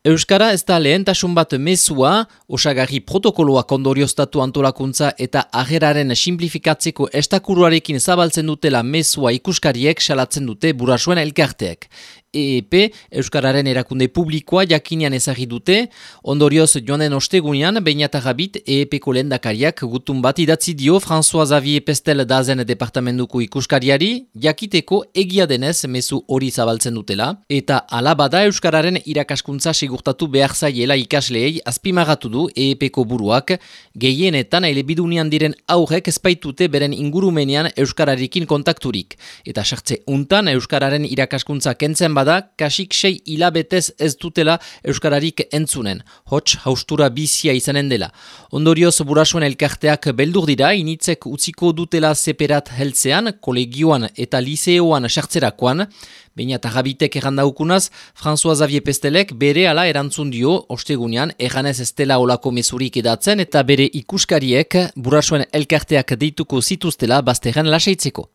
Euskara ez da lehentasun bat mezua, osagarri protokoloak ondorioztatu antolakuntza eta ageraren simplifikatzeko estakuruarekin zabaltzen dutela mezua ikuskariek salatzen dute burasuen elkarteek. EEP, Euskararen erakunde publikoa jakinean ezagri dute, ondorioz joan den ostegunean, bainatarabit EEP-ko lendakariak gutun bat idatzi dio François Xavier Pestel dazen departamentuko ikuskariari, jakiteko egia denez mezu hori zabaltzen dutela, eta alabada Euskararen irakaskuntza sigurtatu behar zaiela ikasleei azpimagatu du EEP-ko buruak, gehienetan elebidunian diren aurrek espaitute beren ingurumenean Euskararekin kontakturik, eta sartze untan Euskararen irakaskuntza kentzen bada, kasik sei hilabetez ez dutela Euskararik entzunen, hots haustura bizia izanen dela. Ondorioz burasuen elkarteak beldur dira, initzek utziko dutela seperat heltzean, kolegioan eta liseoan sartzerakoan, Baina eta gabitek errandaukunaz, François Xavier Pestelek bere ala erantzun dio, ostegunean, erranez ez dela olako mesurik edatzen eta bere ikuskariek burasuen elkarteak deituko zituztela bazterren lasaitzeko.